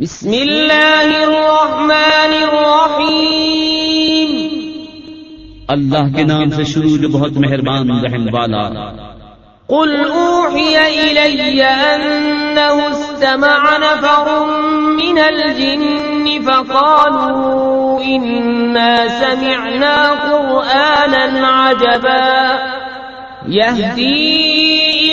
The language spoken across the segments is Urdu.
بسم اللہ الرحمن الرحیم. اللہ کے نام سے شروع جو بہت مہربان رحم والا. قل اوحی الی انه استمع نفر من الجن فقالوا انا سمعنا قرآنا عجبا. يهدي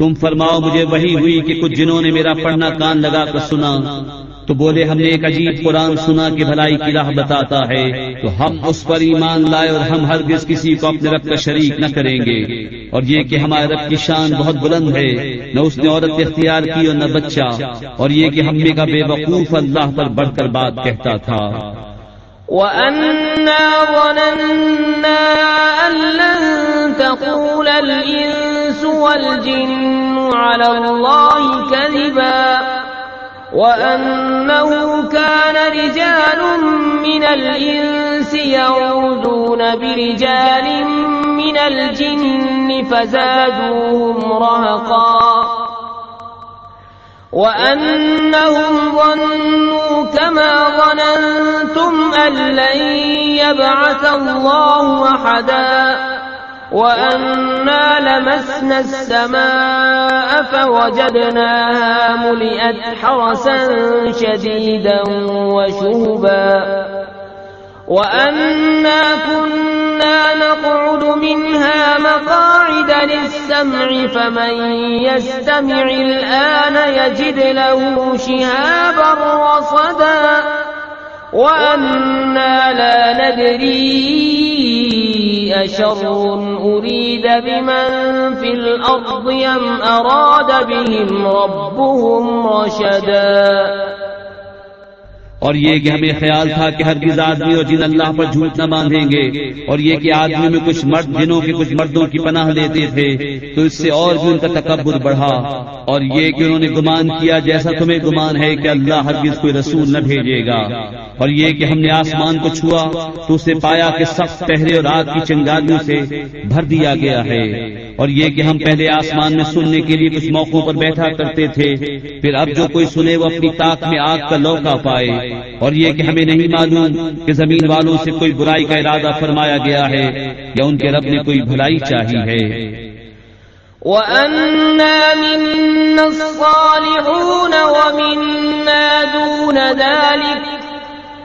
تم فرماؤ مجھے وہی ہوئی کہ کچھ جنہوں نے میرا پڑھنا کان لگا کر سنا تو بولے ہم نے ایک عجیب قرآن سنا کہ بھلائی کی راہ بتاتا ہے تو ہم اس پر ایمان لائے اور ہم ہرگز کسی کو اپنے رب کا شریک نہ کریں گے۔ اور یہ کہ ہمارے رب کی شان بہت بلند ہے نہ اس نے عورت اختیار کی اور نہ بچہ۔ اور یہ کہ ہم کا بے وقوف اللہ پر بڑھ کر بات کہتا تھا۔ وَأَنَّا ظَنَنَّا أَن لَّن تَقُولَ الْإِنسُ وَالْجِنُّ عَلَى اللَّهِ كَذِبًا وَأَنَّهُ كَانَ رِجَالٌ مِّنَ الْإِنسِ يَعُوذُونَ بِرِجَالٍ مِّنَ الْجِنِّ فَزَادُوهُمْ رَهَقًا وأنهم ظنوا كما ظننتم أن لن يبعث الله أحدا وأنا لمسنا السماء فوجدناها ملئت حرسا شديدا وشهبا وأنا كنا نقعد منها مقاعد للسمع فمن يستمع الآن يجد له شهابا رصدا وأنا لا ندري أشر أريد بمن في الأرض يم أراد بهم ربهم رشدا اور یہ کہ ہمیں خیال تھا کہ ہرگز آدمی اور جن اللہ پر جھوٹ نہ باندھیں گے، اور یہ کہ آدمی میں کچھ مرد جنوں کے کچھ مردوں کی پناہ لیتے تھے، تو اس سے اور بھی ان کا تکبر بڑھا۔ اور یہ کہ انہوں نے گمان کیا جیسا تمہیں گمان ہے کہ اللہ ہرگز کوئی رسول نہ بھیجے گا۔ اور یہ کہ ہم نے آسمان کو چھوا تو اسے پایا کہ سخت پہرے اور آگ کی چنگاریوں سے بھر دیا گیا ہے۔ اور یہ کہ ہم پہلے آسمان میں سننے کے لیے کچھ موقعوں پر بیٹھا کرتے تھے، پھر اب جو کوئی سنے وہ اپنی طاق میں آگ کا لوکا پائے۔ اور یہ کہ ہمیں نہیں معلوم کہ زمین والوں سے کوئی برائی کا ارادہ فرمایا گیا ہے یا ان کے رب نے کوئی بھلائی چاہی ہے۔ وَأَنَّا مِنَّا الصَّالِحُونَ وَمِنَّا دُونَ ذَلِكَ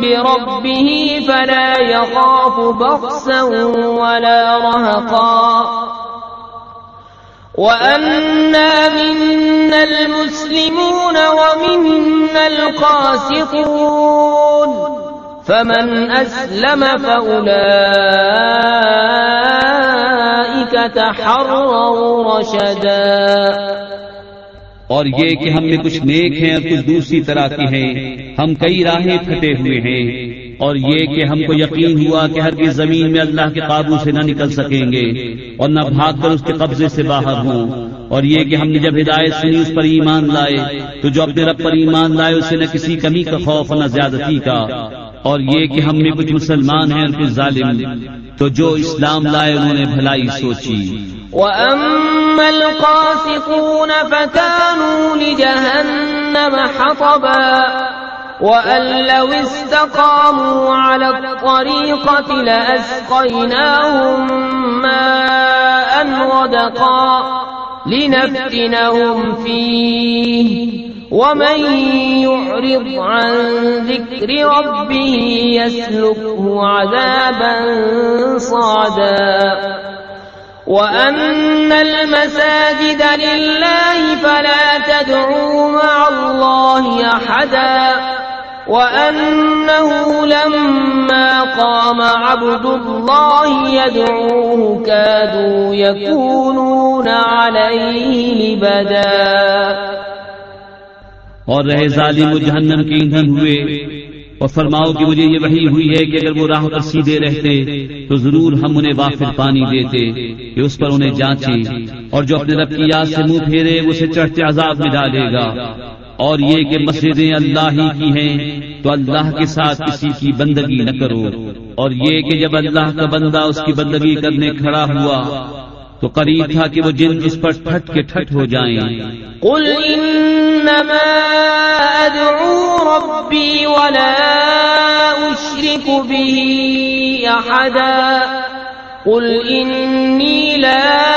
بربه فلا يخاف بخسا ولا رهقا وأنا منا المسلمون ومنا القاسطون فمن أسلم فأولئك تحروا رشدا اور یہ کہ ہم میں کچھ نیک ہیں اور کچھ دوسری طرح کی ہیں۔ ہم کئی راہیں پھٹے ہوئے ہیں۔ اور یہ کہ ہم کو یقین ہوا کہ ہر کی زمین میں اللہ کے قابو سے نہ نکل سکیں گے اور نہ بھاگ کر اس کے قبضے سے باہر ہوں۔ اور یہ کہ ہم نے جب ہدایت سنی، اس پر ایمان لائے، تو جو اپنے رب پر ایمان لائے، اسے نہ کسی کمی کا خوف نہ زیادتی کا۔ اور یہ کہ ہم میں کچھ مسلمان ہیں اور کچھ ظالم، تو جو اسلام لائے انہوں نے بھلائی سوچی۔ وأما القاسقون فكانوا لجهنم حطبا وأن لو استقاموا على الطريقة لأسقيناهم ماء ودقا لنفتنهم فيه ومن يعرض عن ذكر ربه يسلكه عذابا صعدا وأن المساجد لله فلا تدعوا مع الله أحدا وأنه لما قام عبد الله يدعوه كادوا يكونون عليه لبدا اور رہے ظالم جہنم کے ایندھن ہوئے۔ اور فرماؤ کہ مجھے یہ وحی ہوئی ہے کہ اگر وہ راہ پر سیدھے رہتے تو ضرور ہم انہیں وافر پانی دیتے کہ اس پر انہیں جانچے اور جو اپنے رب کی یاد سے منہ پھیرے اسے چڑھتے عذاب میں ڈالے گا۔ اور یہ کہ مسجدیں اللہ ہی کی ہیں تو اللہ کے ساتھ کسی کی بندگی نہ کرو۔ اور یہ کہ جب اللہ کا بندہ اس کی بندگی کرنے کھڑا ہوا تو قریب تھا کہ وہ جن اس پر ٹھٹ کے ٹھٹ ہو جائیں۔ قل انما ادعو ربي ولا اشرك به احدا۔ قل اني لا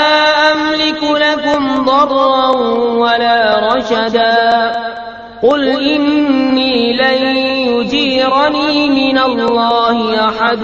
املك لكم ضرا ولا رشدا۔ قل اني لن يجيرني من الله احد۔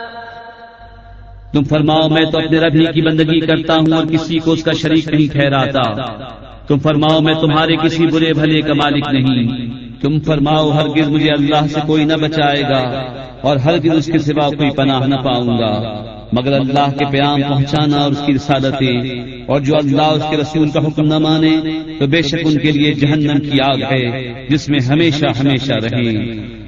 تم فرماؤ، میں تو اپنے ربی کی بندگی کرتا ہوں اور کسی کو اس کا شریک نہیں ٹھہراتا۔ تم فرماؤ، میں تمہارے کسی برے بھلے کا مالک نہیں۔ تم فرماؤ، ہرگز مجھے اللہ سے کوئی نہ بچائے گا اور ہرگز اس کے سوا کوئی پناہ نہ پاؤں گا۔ مگر اللہ کے پیام پہنچانا اور اس کی رسالتیں اور جو اللہ اس کے رسول کا حکم نہ مانے، تو بے شک ان کے لیے جہنم کی آگ ہے، جس میں ہمیشہ ہمیشہ رہیں۔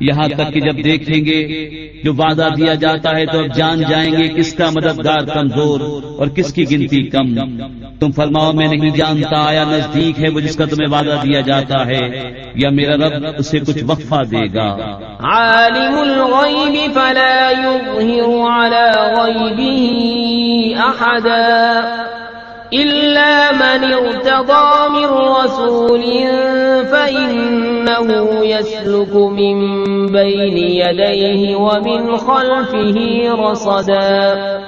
یہاں تک کہ جب دیکھیں گے جو وعدہ دیا جاتا ہے تو اب جان جائیں گے کس کا مددگار کمزور اور کس کی گنتی کم۔ تم فرماؤ، میں نہیں جانتا آیا نزدیک ہے وہ جس کا تمہیں وعدہ دیا جاتا ہے، یا میرا رب اسے کچھ وقفہ دے گا۔ عالم الغیب فلا على احدا من ارتضى من رسول فإنه يسلك من بين يديه ومن خلفه رصدا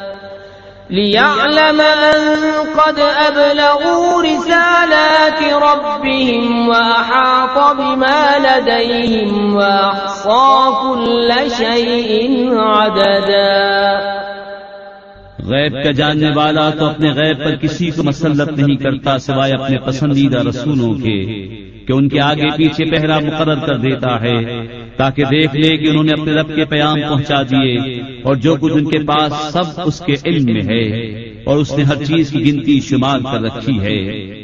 ليعلم أن قد أبلغوا رسالات ربهم وأحاط بما لديهم وأحصى كل شيء عددا غیب کا جاننے والا تو اپنے غیب پر کسی کو مسلط نہیں کرتا سوائے اپنے پسندیدہ رسولوں کے کہ ان کے آگے پیچھے پہرا مقرر کر دیتا ہے تاکہ دیکھ لے کہ انہوں نے اپنے رب کے پیام پہنچا دیے اور جو کچھ ان کے پاس سب اس کے علم میں ہے اور اس نے ہر چیز کی گنتی شمار کر رکھی ہے۔